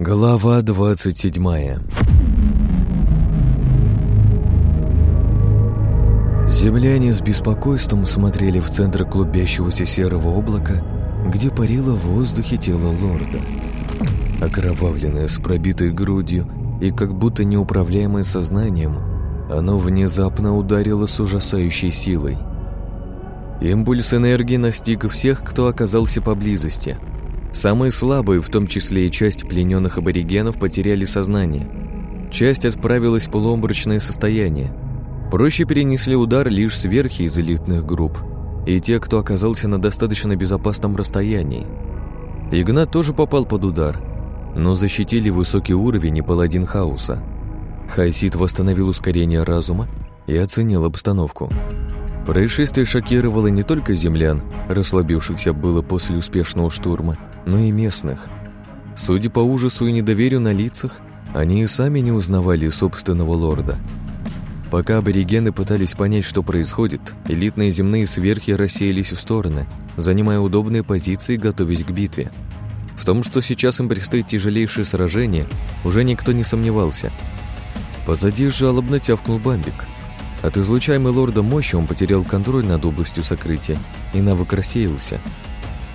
Глава двадцать седьмая Земляне с беспокойством смотрели в центр клубящегося серого облака, где парило в воздухе тело лорда. Окровавленное с пробитой грудью и как будто неуправляемое сознанием, оно внезапно ударило с ужасающей силой. Импульс энергии настиг всех, кто оказался поблизости. Самые слабые, в том числе и часть плененных аборигенов, потеряли сознание. Часть отправилась в полуомрачное состояние – Проще перенесли удар лишь сверхи из элитных групп и те, кто оказался на достаточно безопасном расстоянии. Игнат тоже попал под удар, но защитили высокий уровень и паладин хаоса. Хайсид восстановил ускорение разума и оценил обстановку. Происшествие шокировало не только землян, расслабившихся было после успешного штурма, но и местных. Судя по ужасу и недоверию на лицах, они и сами не узнавали собственного лорда – Пока аборигены пытались понять, что происходит, элитные земные сверхи рассеялись в стороны, занимая удобные позиции, готовясь к битве. В том, что сейчас им предстоит тяжелейшее сражение, уже никто не сомневался. Позади жалобно тявкнул бамбик. От излучаемой лорда мощи он потерял контроль над областью сокрытия, и навык рассеялся.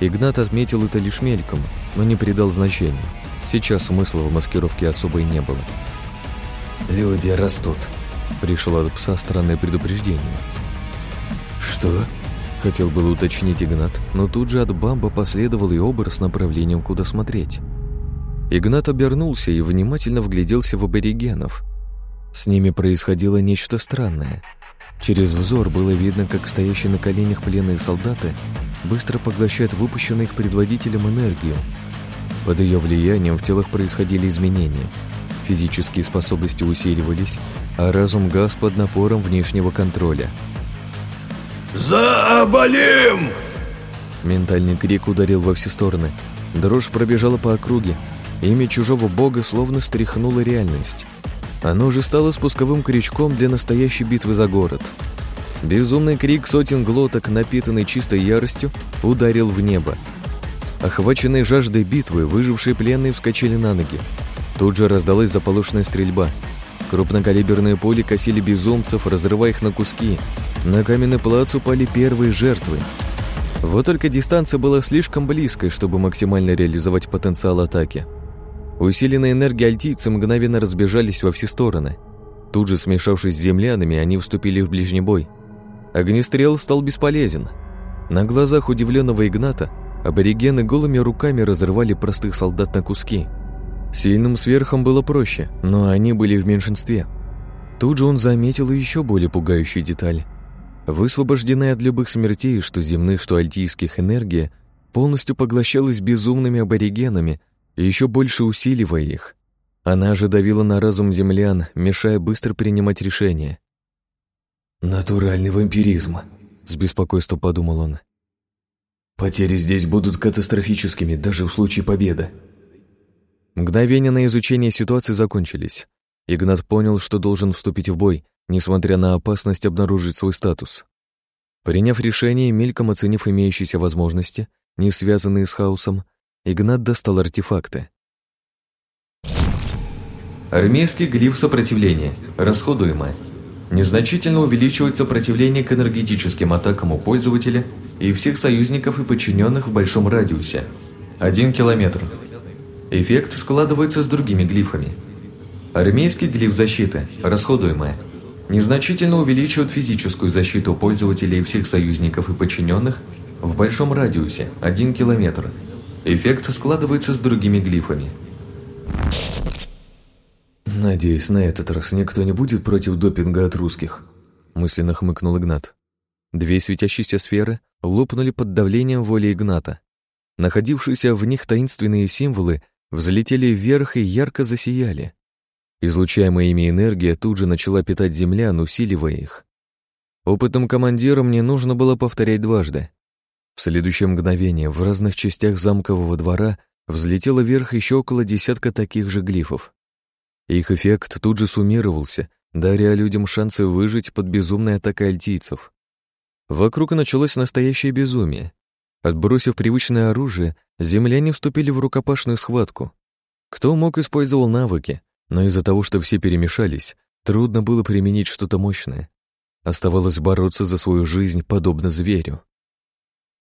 Игнат отметил это лишь мельком, но не придал значения. Сейчас смысла в маскировке особо и не было. «Люди растут», Пришло от пса странное предупреждение. «Что?» — хотел было уточнить Игнат, но тут же от бамба последовал и образ с направлением, куда смотреть. Игнат обернулся и внимательно вгляделся в аборигенов. С ними происходило нечто странное. Через взор было видно, как стоящие на коленях пленные солдаты быстро поглощают выпущенную их предводителем энергию. Под ее влиянием в телах происходили изменения — Физические способности усиливались, а разум гас под напором внешнего контроля. «Заболим!» Ментальный крик ударил во все стороны. Дрожь пробежала по округе. Имя чужого бога словно стряхнуло реальность. Оно же стало спусковым крючком для настоящей битвы за город. Безумный крик сотен глоток, напитанный чистой яростью, ударил в небо. Охваченные жаждой битвы, выжившие пленные вскочили на ноги. Тут же раздалась заполошенная стрельба. Крупнокалиберные пули косили безумцев, разрывая их на куски. На каменный плац упали первые жертвы. Вот только дистанция была слишком близкой, чтобы максимально реализовать потенциал атаки. Усиленные энергией альтийцы мгновенно разбежались во все стороны. Тут же, смешавшись с землянами, они вступили в ближний бой. Огнестрел стал бесполезен. На глазах удивленного Игната аборигены голыми руками разрывали простых солдат на куски – Сильным сверхом было проще, но они были в меньшинстве. Тут же он заметил еще более пугающую деталь. Высвобожденная от любых смертей, что земных, что альтийских энергия, полностью поглощалась безумными аборигенами и еще больше усиливая их. Она же давила на разум землян, мешая быстро принимать решения. «Натуральный вампиризм», — с беспокойством подумал он. «Потери здесь будут катастрофическими, даже в случае победы». Мгновения на изучение ситуации закончились. Игнат понял, что должен вступить в бой, несмотря на опасность обнаружить свой статус. Приняв решение и мельком оценив имеющиеся возможности, не связанные с хаосом, Игнат достал артефакты. Армейский глиф сопротивления. Расходуемое. Незначительно увеличивает сопротивление к энергетическим атакам у пользователя и всех союзников и подчиненных в большом радиусе. Один километр. Эффект складывается с другими глифами. Армейский глиф защиты, расходуемая, незначительно увеличивает физическую защиту пользователей и всех союзников и подчиненных в большом радиусе, 1 километр. Эффект складывается с другими глифами. «Надеюсь, на этот раз никто не будет против допинга от русских», мысленно хмыкнул Игнат. Две светящиеся сферы лопнули под давлением воли Игната. Находившиеся в них таинственные символы взлетели вверх и ярко засияли. Излучаемая ими энергия тут же начала питать землян, усиливая их. Опытом командира мне нужно было повторять дважды. В следующее мгновение в разных частях замкового двора взлетело вверх еще около десятка таких же глифов. Их эффект тут же суммировался, даря людям шансы выжить под безумной атакой альтийцев. Вокруг началось настоящее безумие. Отбросив привычное оружие, земляне вступили в рукопашную схватку. Кто мог, использовал навыки, но из-за того, что все перемешались, трудно было применить что-то мощное. Оставалось бороться за свою жизнь, подобно зверю.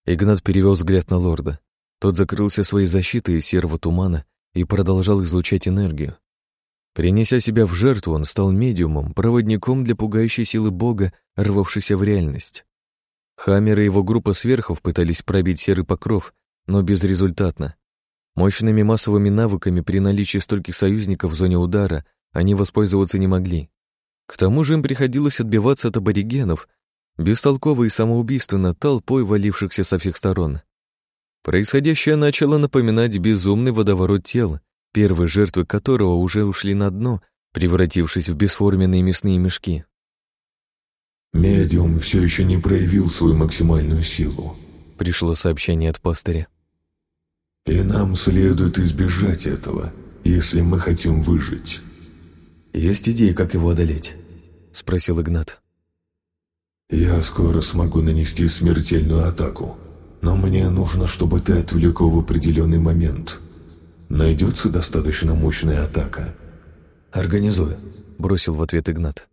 Игнат перевел взгляд на лорда. Тот закрылся своей защитой из серого тумана и продолжал излучать энергию. Принеся себя в жертву, он стал медиумом, проводником для пугающей силы бога, рвавшейся в реальность. Хаммер и его группа сверхов пытались пробить серый покров, но безрезультатно. Мощными массовыми навыками при наличии стольких союзников в зоне удара они воспользоваться не могли. К тому же им приходилось отбиваться от аборигенов, бестолково и самоубийственно толпой валившихся со всех сторон. Происходящее начало напоминать безумный водоворот тел, первые жертвы которого уже ушли на дно, превратившись в бесформенные мясные мешки. «Медиум все еще не проявил свою максимальную силу», — пришло сообщение от пастыря. «И нам следует избежать этого, если мы хотим выжить». «Есть идеи, как его одолеть?» — спросил Игнат. «Я скоро смогу нанести смертельную атаку, но мне нужно, чтобы ты отвлек его в определенный момент. Найдется достаточно мощная атака?» «Организую», — бросил в ответ Игнат.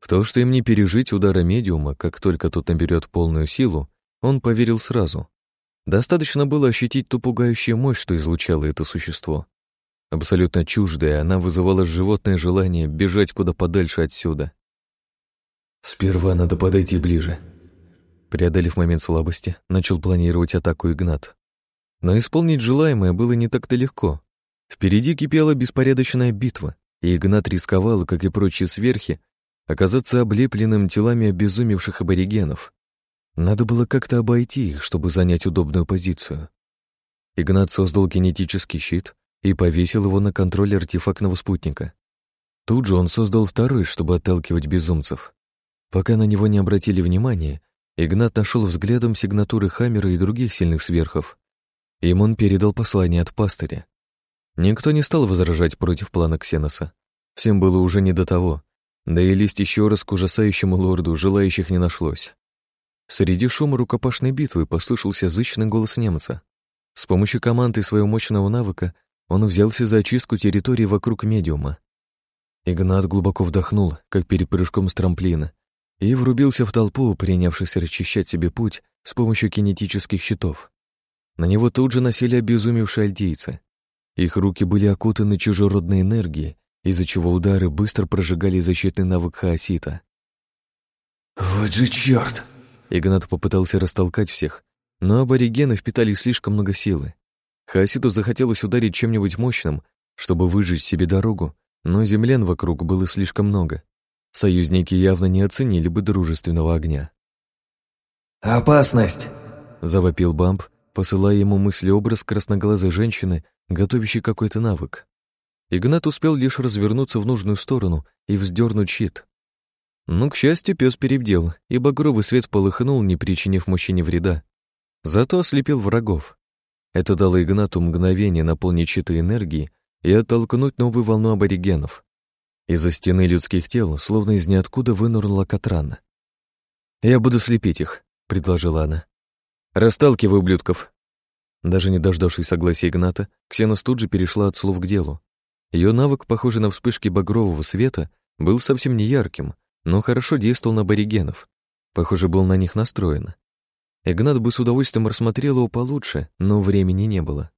В то, что им не пережить удара медиума, как только тот наберет полную силу, он поверил сразу. Достаточно было ощутить ту пугающую мощь, что излучало это существо. Абсолютно чуждая, она вызывала животное желание бежать куда подальше отсюда. «Сперва надо подойти ближе», Преодолев момент слабости, начал планировать атаку Игнат. Но исполнить желаемое было не так-то легко. Впереди кипела беспорядочная битва, и Игнат рисковал, как и прочие сверхи, оказаться облепленным телами обезумевших аборигенов. Надо было как-то обойти их, чтобы занять удобную позицию. Игнат создал кинетический щит и повесил его на контроль артефактного спутника. Тут же он создал второй, чтобы отталкивать безумцев. Пока на него не обратили внимания, Игнат нашел взглядом сигнатуры Хаммера и других сильных сверхов. Им он передал послание от пастыря. Никто не стал возражать против плана Ксеноса. Всем было уже не до того, да и лезть еще раз к ужасающему лорду желающих не нашлось. Среди шума рукопашной битвы послышался зычный голос немца. С помощью команды своего мощного навыка он взялся за очистку территории вокруг медиума. Игнат глубоко вдохнул, как перед прыжком с трамплина, и врубился в толпу, принявшись расчищать себе путь с помощью кинетических щитов. На него тут же носили обезумевшие альдейцы. Их руки были окутаны чужеродной энергией, из-за чего удары быстро прожигали защитный навык хаосита. «Вот же черт! Игнат попытался растолкать всех, но аборигены впитали слишком много силы. Хаоситу захотелось ударить чем-нибудь мощным, чтобы выжечь себе дорогу, но землян вокруг было слишком много. Союзники явно не оценили бы дружественного огня. «Опасность!» — завопил Бамп, посылая ему мыслеобраз красноглазой женщины, готовящей какой-то навык. Игнат успел лишь развернуться в нужную сторону и вздернуть щит. Но, к счастью, пес перебдел, и багровый свет полыхнул, не причинив мужчине вреда. Зато ослепил врагов. Это дало Игнату мгновение наполнить щиты энергии и оттолкнуть новую волну аборигенов. Из-за стены людских тел, словно из ниоткуда, вынурнула Катран. «Я буду слепить их», — предложила она. «Расталкивай ублюдков». Даже не дождавшись согласия Игната, Ксенос тут же перешла от слов к делу. Ее навык, похожий на вспышки багрового света, был совсем не ярким, но хорошо действовал на аборигенов. Похоже, был на них настроен. Игнат бы с удовольствием рассмотрел его получше, но времени не было.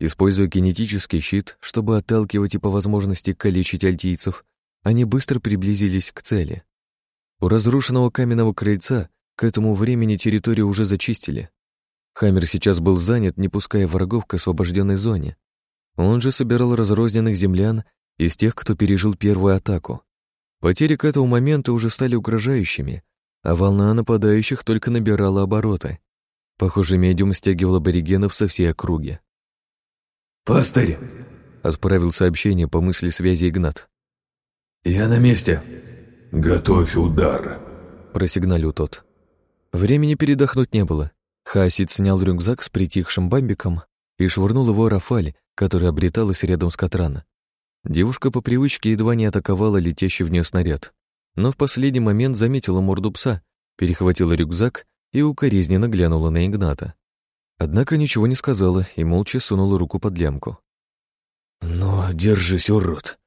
Используя кинетический щит, чтобы отталкивать и по возможности калечить альтийцев, они быстро приблизились к цели. У разрушенного каменного крыльца к этому времени территорию уже зачистили. Хаммер сейчас был занят, не пуская врагов к освобожденной зоне. Он же собирал разрозненных землян из тех, кто пережил первую атаку. Потери к этому моменту уже стали угрожающими, а волна нападающих только набирала обороты. Похоже, медиум стягивал аборигенов со всей округи. «Пастырь!» — отправил сообщение по мысли связи Игнат. «Я на месте!» «Готовь удар!» — просигналил тот. Времени передохнуть не было. Хасид снял рюкзак с притихшим бамбиком и швырнул его Рафаль, которая обреталась рядом с Катрана. Девушка по привычке едва не атаковала летящий в нее снаряд, но в последний момент заметила морду пса, перехватила рюкзак и укоризненно глянула на Игната. Однако ничего не сказала и молча сунула руку под лямку. «Ну, держись, урод!»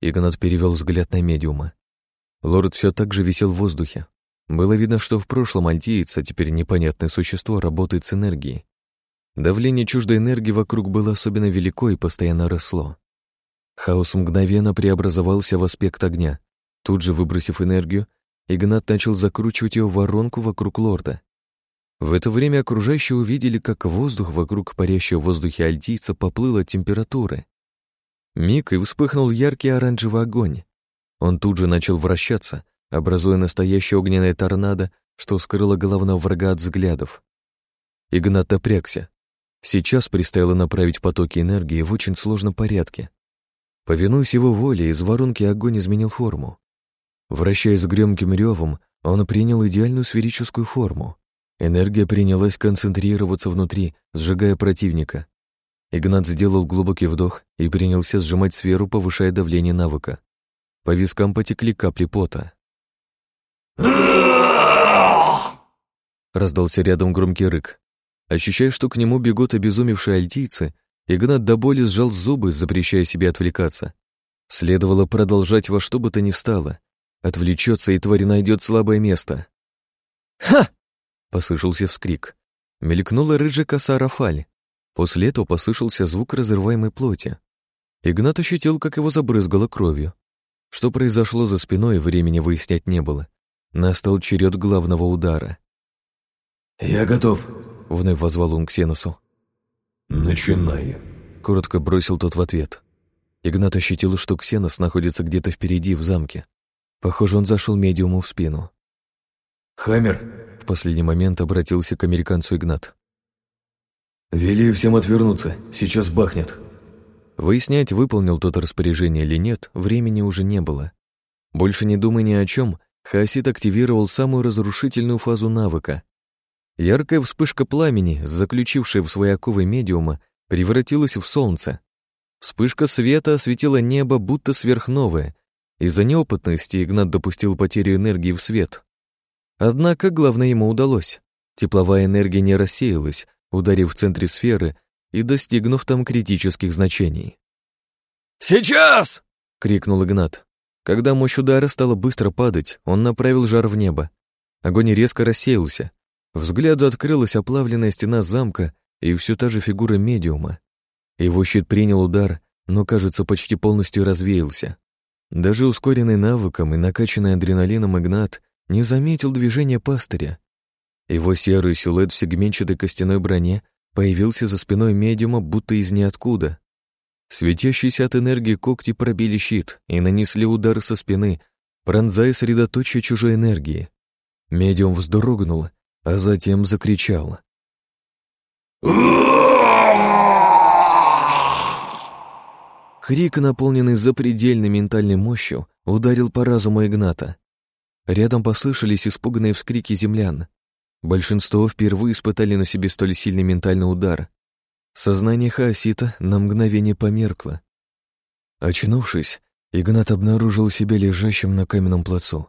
Игнат перевел взгляд на медиума. Лорд все так же висел в воздухе. Было видно, что в прошлом альтиец, а теперь непонятное существо, работает с энергией. Давление чуждой энергии вокруг было особенно велико и постоянно росло. Хаос мгновенно преобразовался в аспект огня. Тут же, выбросив энергию, Игнат начал закручивать ее в воронку вокруг лорда. В это время окружающие увидели, как воздух вокруг парящего в воздухе альтийца поплыл от температуры. Миг и вспыхнул яркий оранжевый огонь. Он тут же начал вращаться, образуя настоящее огненное торнадо, что скрыло главного врага от взглядов. Игнат напрягся. Сейчас предстояло направить потоки энергии в очень сложном порядке. Повинуясь его воле, из воронки огонь изменил форму. Вращаясь громким ревом, он принял идеальную сферическую форму. Энергия принялась концентрироваться внутри, сжигая противника. Игнат сделал глубокий вдох и принялся сжимать сферу, повышая давление навыка. По вискам потекли капли пота. Раздался рядом громкий рык. Ощущая, что к нему бегут обезумевшие альтийцы, Игнат до боли сжал зубы, запрещая себе отвлекаться. Следовало продолжать во что бы то ни стало. Отвлечется, и тварь найдет слабое место. «Ха!» — послышался вскрик. Мелькнула рыжая коса Рафаль. После этого послышался звук разрываемой плоти. Игнат ощутил, как его забрызгало кровью. Что произошло за спиной, времени выяснять не было. Настал черед главного удара. «Я готов», — вновь возвал он к Сенусу. «Начинай», — коротко бросил тот в ответ. Игнат ощутил, что Ксенос находится где-то впереди, в замке. Похоже, он зашел медиуму в спину. «Хаммер!» — в последний момент обратился к американцу Игнат. «Вели всем отвернуться, сейчас бахнет». Выяснять, выполнил тот распоряжение или нет, времени уже не было. Больше не думая ни о чем, Хаосит активировал самую разрушительную фазу навыка. Яркая вспышка пламени, заключившая в свои оковы медиума, превратилась в солнце. Вспышка света осветила небо, будто сверхновое. Из-за неопытности Игнат допустил потерю энергии в свет. Однако главное ему удалось. Тепловая энергия не рассеялась, ударив в центре сферы и достигнув там критических значений. «Сейчас!» — крикнул Игнат. Когда мощь удара стала быстро падать, он направил жар в небо. Огонь резко рассеялся. Взгляду открылась оплавленная стена замка и все та же фигура медиума. Его щит принял удар, но, кажется, почти полностью развеялся. Даже ускоренный навыком и накачанный адреналином Игнат не заметил движения пастыря. Его серый силуэт в сегменчатой костяной броне появился за спиной медиума, будто из ниоткуда. Светящиеся от энергии когти пробили щит и нанесли удар со спины, пронзая средоточие чужой энергии. Медиум вздрогнул, а затем закричал. Крик, наполненный запредельной ментальной мощью, ударил по разуму Игната. Рядом послышались испуганные вскрики землян. Большинство впервые испытали на себе столь сильный ментальный удар. Сознание Хаосита на мгновение померкло. Очнувшись, Игнат обнаружил себя лежащим на каменном плацу.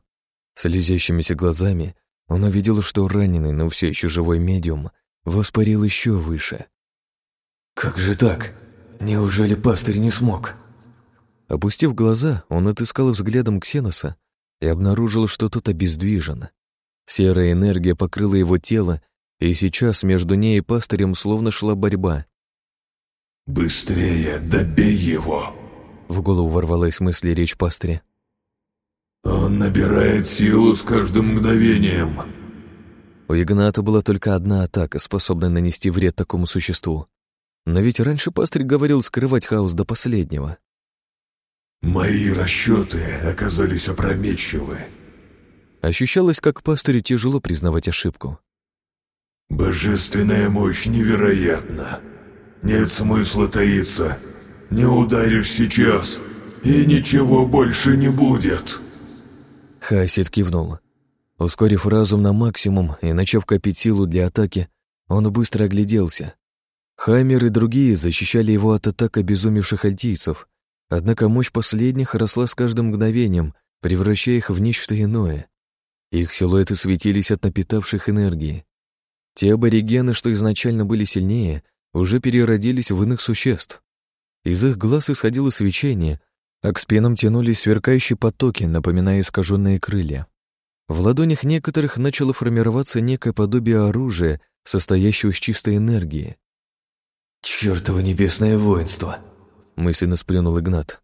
Слезящимися глазами он увидел, что раненый, но все еще живой медиум воспарил еще выше. «Как же так? Неужели пастырь не смог?» Опустив глаза, он отыскал взглядом Ксеноса и обнаружил, что тот обездвижен. Серая энергия покрыла его тело, и сейчас между ней и пастырем словно шла борьба. «Быстрее добей его!» В голову ворвалась мысль и речь пастыря. «Он набирает силу с каждым мгновением!» У Игната была только одна атака, способная нанести вред такому существу. Но ведь раньше пастырь говорил скрывать хаос до последнего. «Мои расчеты оказались опрометчивы», Ощущалось, как пастырю тяжело признавать ошибку. «Божественная мощь невероятна. Нет смысла таиться. Не ударишь сейчас, и ничего больше не будет». Хасид кивнул. Ускорив разум на максимум и начав копить силу для атаки, он быстро огляделся. Хаймер и другие защищали его от атак обезумевших альтийцев, однако мощь последних росла с каждым мгновением, превращая их в нечто иное. Их силуэты светились от напитавших энергии. Те аборигены, что изначально были сильнее, уже переродились в иных существ. Из их глаз исходило свечение, а к спинам тянулись сверкающие потоки, напоминая искаженные крылья. В ладонях некоторых начало формироваться некое подобие оружия, состоящего из чистой энергии. «Чёртово небесное воинство!» — мысленно сплюнул Игнат.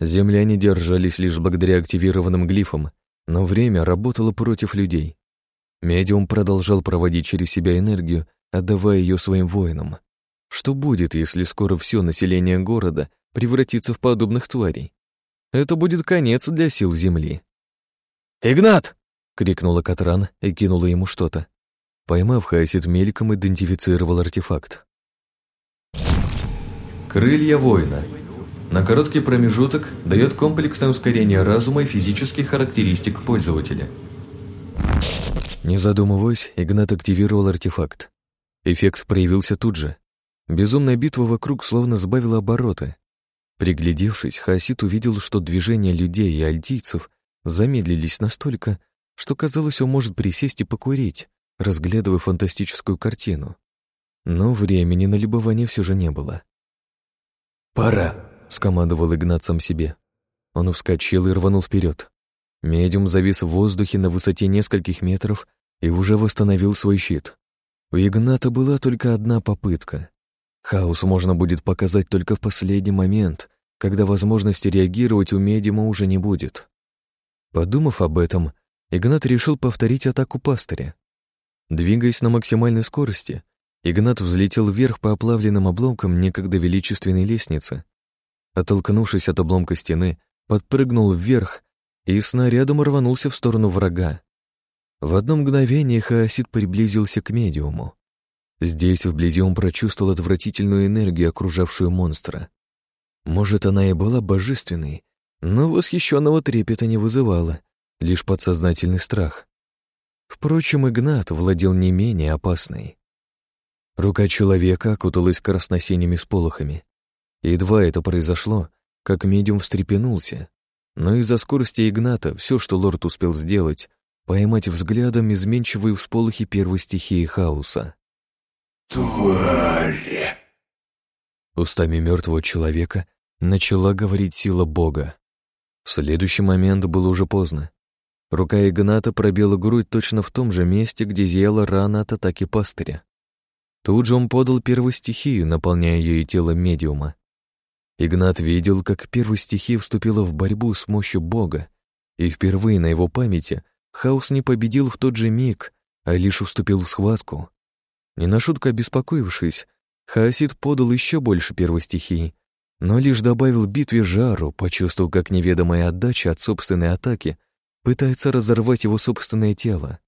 Земляне держались лишь благодаря активированным глифам, но время работало против людей. Медиум продолжал проводить через себя энергию, отдавая ее своим воинам. Что будет, если скоро все население города превратится в подобных тварей? Это будет конец для сил Земли. «Игнат!» — крикнула Катран и кинула ему что-то. Поймав, Хайсит мельком идентифицировал артефакт. Крылья воина. На короткий промежуток дает комплексное ускорение разума и физических характеристик пользователя. Не задумываясь, Игнат активировал артефакт. Эффект проявился тут же. Безумная битва вокруг словно сбавила обороты. Приглядевшись, Хаосит увидел, что движения людей и альтийцев замедлились настолько, что казалось, он может присесть и покурить, разглядывая фантастическую картину. Но времени на любование все же не было. «Пора», — скомандовал Игнат сам себе. Он вскочил и рванул вперед. Медиум завис в воздухе на высоте нескольких метров и уже восстановил свой щит. У Игната была только одна попытка. Хаос можно будет показать только в последний момент, когда возможности реагировать у медиума уже не будет. Подумав об этом, Игнат решил повторить атаку пастыря. Двигаясь на максимальной скорости, Игнат взлетел вверх по оплавленным обломкам некогда величественной лестницы. Оттолкнувшись от обломка стены, подпрыгнул вверх и снарядом рванулся в сторону врага. В одно мгновение Хаосид приблизился к медиуму. Здесь, вблизи, он прочувствовал отвратительную энергию, окружавшую монстра. Может, она и была божественной, но восхищенного трепета не вызывала, лишь подсознательный страх. Впрочем, Игнат владел не менее опасной. Рука человека окуталась красносиними сполохами. Едва это произошло, как медиум встрепенулся, но из-за скорости Игната все, что лорд успел сделать, поймать взглядом изменчивые всполохи первой стихии хаоса. «Тварь!» Устами мертвого человека начала говорить сила Бога. В следующий момент было уже поздно. Рука Игната пробила грудь точно в том же месте, где зияла рана от атаки пастыря. Тут же он подал первую стихию, наполняя ее тело медиума. Игнат видел, как первая стихия вступила в борьбу с мощью Бога, и впервые на его памяти хаос не победил в тот же миг, а лишь уступил в схватку. Не на шутку обеспокоившись, Хаосид подал еще больше первой стихии, но лишь добавил битве жару, почувствовав, как неведомая отдача от собственной атаки пытается разорвать его собственное тело.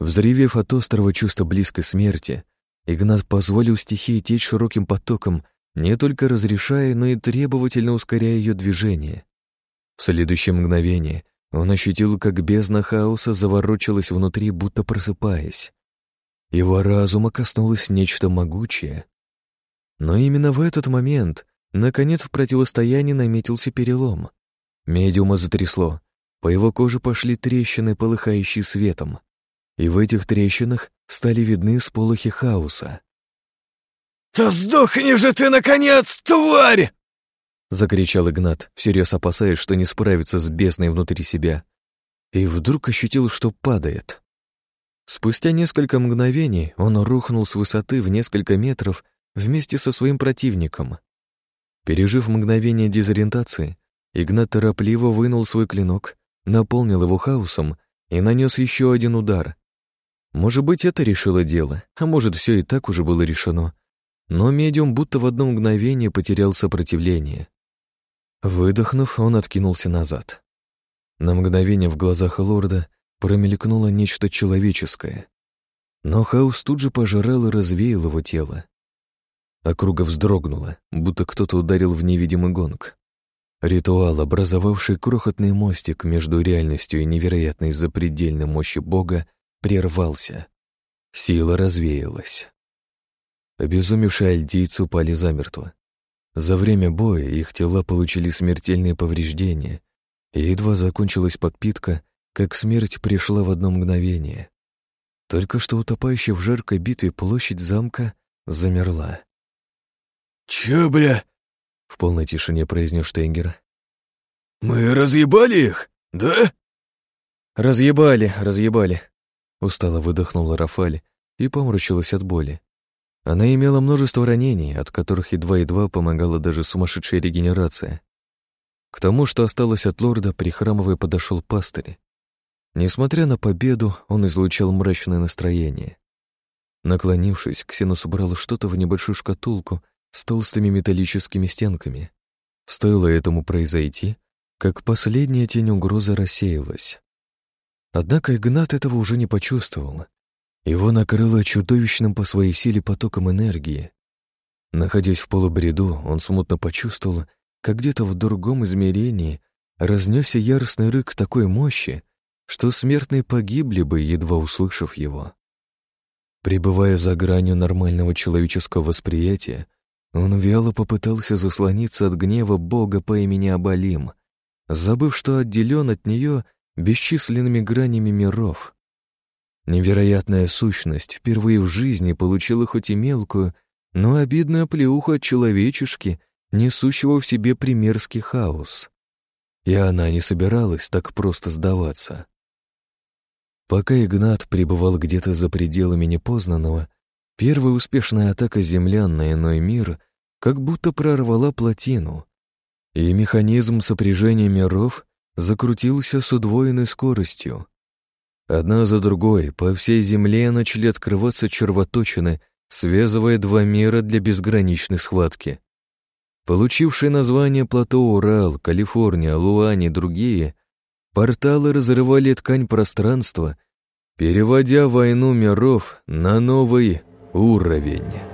Взревев от острого чувства близкой смерти, Игнат позволил стихии течь широким потоком, не только разрешая, но и требовательно ускоряя ее движение. В следующее мгновение он ощутил, как бездна хаоса заворочилась внутри, будто просыпаясь. Его разума коснулось нечто могучее. Но именно в этот момент, наконец, в противостоянии наметился перелом. Медиума затрясло, по его коже пошли трещины, полыхающие светом. И в этих трещинах стали видны сполохи хаоса. «Да сдохни же ты, наконец, тварь!» Закричал Игнат, всерьез опасаясь, что не справится с бездной внутри себя. И вдруг ощутил, что падает. Спустя несколько мгновений он рухнул с высоты в несколько метров вместе со своим противником. Пережив мгновение дезориентации, Игнат торопливо вынул свой клинок, наполнил его хаосом и нанес еще один удар. Может быть, это решило дело, а может, все и так уже было решено. Но медиум будто в одно мгновение потерял сопротивление. Выдохнув, он откинулся назад. На мгновение в глазах лорда промелькнуло нечто человеческое. Но хаос тут же пожирал и развеял его тело. Округа вздрогнула, будто кто-то ударил в невидимый гонг. Ритуал, образовавший крохотный мостик между реальностью и невероятной запредельной мощью Бога, прервался. Сила развеялась. Обезумевшие альдийцы упали замертво. За время боя их тела получили смертельные повреждения, и едва закончилась подпитка, как смерть пришла в одно мгновение. Только что утопающая в жаркой битве площадь замка замерла. «Чё, бля? В полной тишине произнес Штейнгер. «Мы разъебали их, да?» «Разъебали, разъебали», — устало выдохнула Рафаль и помрачилась от боли. Она имела множество ранений, от которых едва-едва помогала даже сумасшедшая регенерация. К тому, что осталось от лорда, прихрамывая подошел пастырь. Несмотря на победу, он излучал мрачное настроение. Наклонившись, Ксенос убрал что-то в небольшую шкатулку с толстыми металлическими стенками. Стоило этому произойти, как последняя тень угрозы рассеялась. Однако Игнат этого уже не почувствовал. Его накрыло чудовищным по своей силе потоком энергии. Находясь в полубреду, он смутно почувствовал, как где-то в другом измерении разнесся яростный рык такой мощи, что смертные погибли бы, едва услышав его. Пребывая за гранью нормального человеческого восприятия, он вяло попытался заслониться от гнева Бога по имени Абалим, забыв, что отделен от нее бесчисленными гранями миров. Невероятная сущность впервые в жизни получила хоть и мелкую, но обидную плеуху от человечешки — несущего в себе примерский хаос. И она не собиралась так просто сдаваться. Пока Игнат пребывал где-то за пределами непознанного, первая успешная атака землян на иной мир как будто прорвала плотину, и механизм сопряжения миров закрутился с удвоенной скоростью. Одна за другой по всей Земле начали открываться червоточины, связывая два мира для безграничной схватки. Получившие название плато Урал, Калифорния, Луань и другие, порталы разрывали ткань пространства, переводя войну миров на новый уровень.